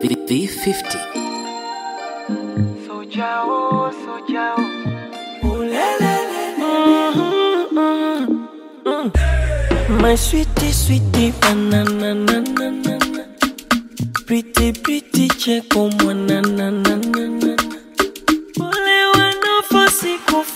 V50. Soja oh, soja My sweetie, sweetie, banana, na, na, na, na. Pretty, pretty, cheko, oh, mwana, na, na, na, na. Wale wanafosi kufanana,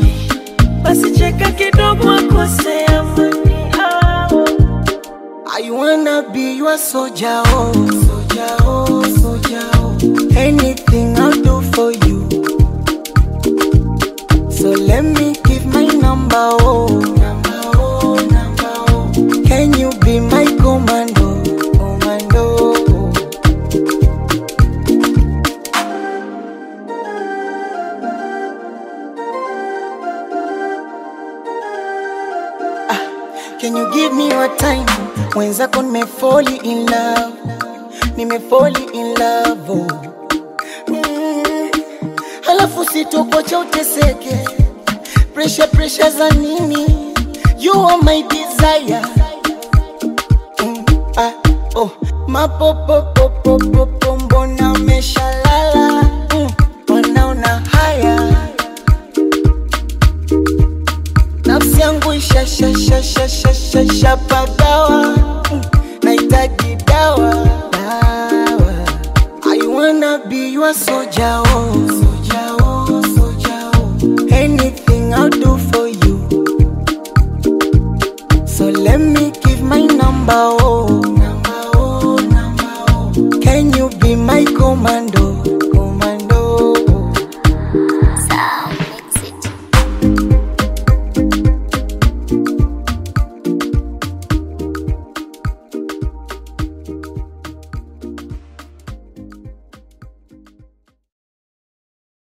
bishani, basi cheka kidogo akose amani. I wanna be your soldier, oh, soldier, oh, soldier, oh. Anything I'll do for you. So let me give my number, oh, Can you give me your time? Mwenzako nimefoli in love, nimefoli in love oh. mm. Halafu sitokocha uteseke, pressure pressure za nini? You are my desire mm. ah, oh. Mapopopopopo mbona umeshalala yangu ishashashashashashapagawa hmm, nahitaji dawa dawa I wanna be your soldier, oh, soldier, oh, soldier, oh. Anything I'll do for you. So let me give my number, oh, number, oh, number, oh. Can you be my commando?